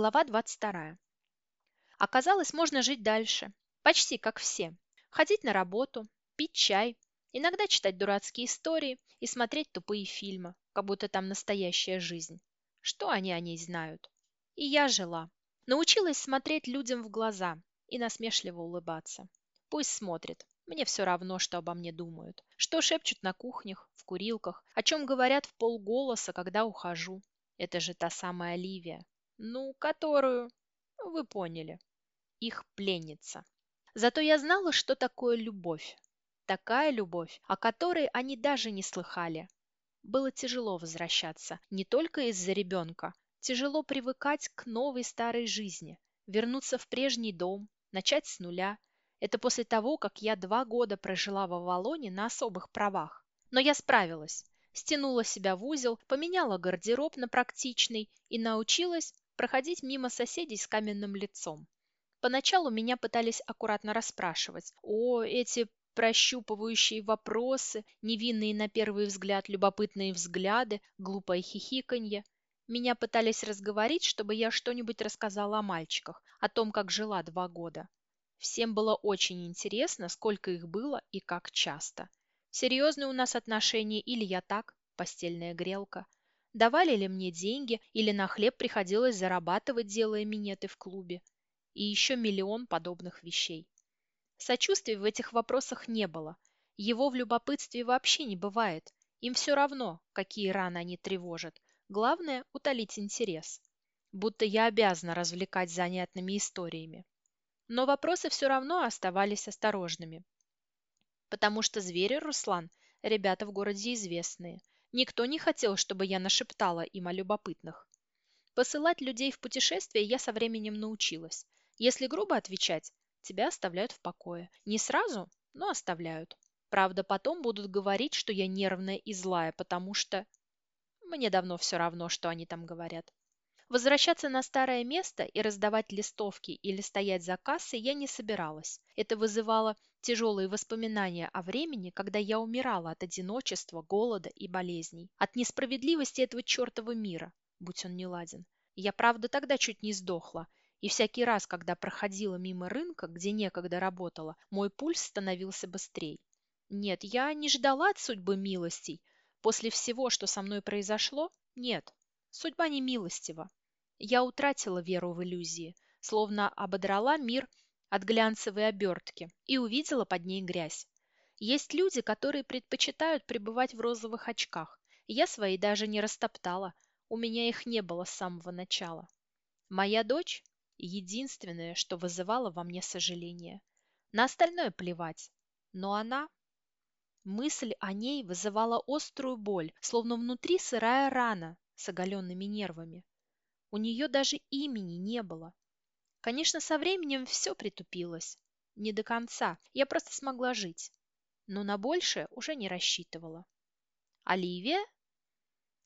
Глава 22. Оказалось, можно жить дальше. Почти как все. Ходить на работу, пить чай, иногда читать дурацкие истории и смотреть тупые фильмы, как будто там настоящая жизнь. Что они о ней знают? И я жила. Научилась смотреть людям в глаза и насмешливо улыбаться. Пусть смотрит. Мне все равно, что обо мне думают. Что шепчут на кухнях, в курилках, о чем говорят в полголоса, когда ухожу. Это же та самая Ливия. Ну, которую... Вы поняли. Их пленница. Зато я знала, что такое любовь. Такая любовь, о которой они даже не слыхали. Было тяжело возвращаться, не только из-за ребенка. Тяжело привыкать к новой старой жизни, вернуться в прежний дом, начать с нуля. Это после того, как я два года прожила в Авалоне на особых правах. Но я справилась. Стянула себя в узел, поменяла гардероб на практичный и научилась проходить мимо соседей с каменным лицом. Поначалу меня пытались аккуратно расспрашивать. О, эти прощупывающие вопросы, невинные на первый взгляд любопытные взгляды, глупое хихиканье. Меня пытались разговорить, чтобы я что-нибудь рассказала о мальчиках, о том, как жила два года. Всем было очень интересно, сколько их было и как часто. Серьезные у нас отношения или я так, постельная грелка. Давали ли мне деньги или на хлеб приходилось зарабатывать, делая минеты в клубе. И еще миллион подобных вещей. Сочувствия в этих вопросах не было. Его в любопытстве вообще не бывает. Им все равно, какие раны они тревожат. Главное – утолить интерес. Будто я обязана развлекать занятными историями. Но вопросы все равно оставались осторожными. Потому что звери, Руслан, ребята в городе известные. Никто не хотел, чтобы я нашептала им о любопытных. Посылать людей в путешествие я со временем научилась. Если грубо отвечать, тебя оставляют в покое. Не сразу, но оставляют. Правда, потом будут говорить, что я нервная и злая, потому что... Мне давно все равно, что они там говорят. Возвращаться на старое место и раздавать листовки или стоять за кассой я не собиралась. Это вызывало тяжелые воспоминания о времени, когда я умирала от одиночества, голода и болезней. От несправедливости этого чертова мира, будь он неладен. Я, правда, тогда чуть не сдохла, и всякий раз, когда проходила мимо рынка, где некогда работала, мой пульс становился быстрее. Нет, я не ждала от судьбы милостей. После всего, что со мной произошло, нет, судьба не милостива. Я утратила веру в иллюзии, словно ободрала мир от глянцевой обертки и увидела под ней грязь. Есть люди, которые предпочитают пребывать в розовых очках. Я свои даже не растоптала, у меня их не было с самого начала. Моя дочь единственное, что вызывало во мне сожаление. На остальное плевать. Но она... Мысль о ней вызывала острую боль, словно внутри сырая рана с оголенными нервами. У нее даже имени не было. Конечно, со временем все притупилось. Не до конца. Я просто смогла жить. Но на большее уже не рассчитывала. «Оливия?»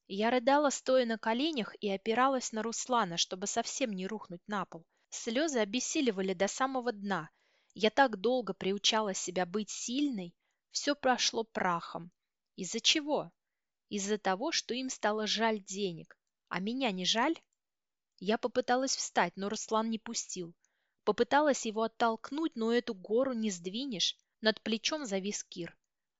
Я рыдала, стоя на коленях, и опиралась на Руслана, чтобы совсем не рухнуть на пол. Слезы обессиливали до самого дна. Я так долго приучала себя быть сильной, все прошло прахом. Из-за чего? Из-за того, что им стало жаль денег. А меня не жаль? Я попыталась встать, но Руслан не пустил. Попыталась его оттолкнуть, но эту гору не сдвинешь. Над плечом завис Кир.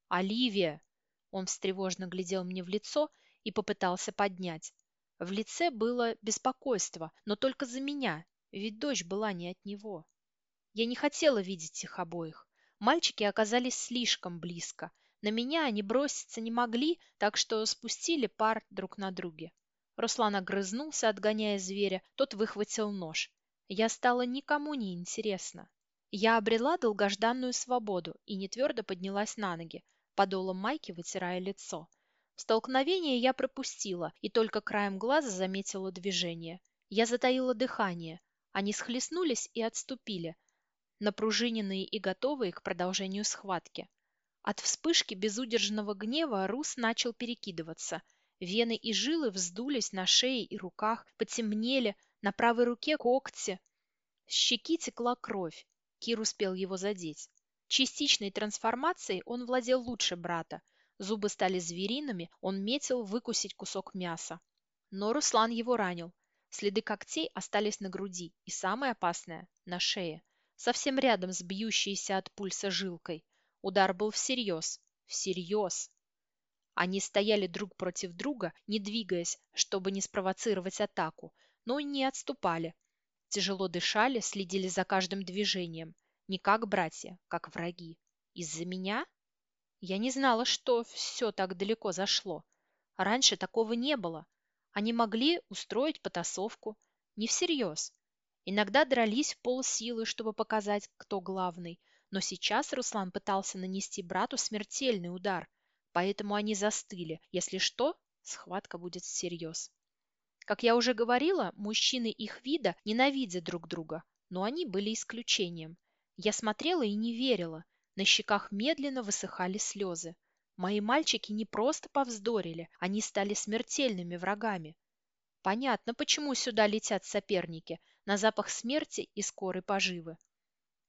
«Оливия!» Он встревожно глядел мне в лицо и попытался поднять. В лице было беспокойство, но только за меня, ведь дочь была не от него. Я не хотела видеть их обоих. Мальчики оказались слишком близко. На меня они броситься не могли, так что спустили пар друг на друге. Руслан огрызнулся, отгоняя зверя, тот выхватил нож. Я стала никому не интересна. Я обрела долгожданную свободу и не твердо поднялась на ноги, подолом майки вытирая лицо. Столкновение я пропустила и только краем глаза заметила движение. Я затаила дыхание. Они схлестнулись и отступили, напружиненные и готовые к продолжению схватки. От вспышки безудержного гнева Рус начал перекидываться. Вены и жилы вздулись на шее и руках, потемнели, на правой руке когти. С щеки текла кровь. Кир успел его задеть. Частичной трансформацией он владел лучше брата. Зубы стали звериными, он метил выкусить кусок мяса. Но Руслан его ранил. Следы когтей остались на груди и, самое опасное, на шее. Совсем рядом с бьющейся от пульса жилкой. Удар был всерьез. Всерьез. Они стояли друг против друга, не двигаясь, чтобы не спровоцировать атаку, но не отступали. Тяжело дышали, следили за каждым движением. Не как братья, как враги. Из-за меня? Я не знала, что все так далеко зашло. Раньше такого не было. Они могли устроить потасовку. Не всерьез. Иногда дрались в полсилы, чтобы показать, кто главный. Но сейчас Руслан пытался нанести брату смертельный удар. Поэтому они застыли. Если что, схватка будет всерьез. Как я уже говорила, мужчины их вида ненавидят друг друга. Но они были исключением. Я смотрела и не верила. На щеках медленно высыхали слезы. Мои мальчики не просто повздорили, они стали смертельными врагами. Понятно, почему сюда летят соперники, на запах смерти и скорой поживы.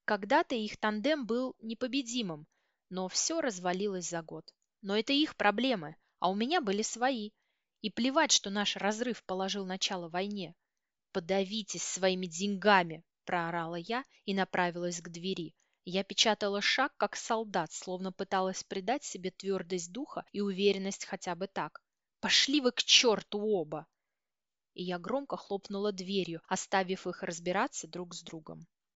Когда-то их тандем был непобедимым, но все развалилось за год. Но это их проблемы, а у меня были свои. И плевать, что наш разрыв положил начало войне. «Подавитесь своими деньгами!» – проорала я и направилась к двери. Я печатала шаг, как солдат, словно пыталась придать себе твердость духа и уверенность хотя бы так. «Пошли вы к черту оба!» И я громко хлопнула дверью, оставив их разбираться друг с другом.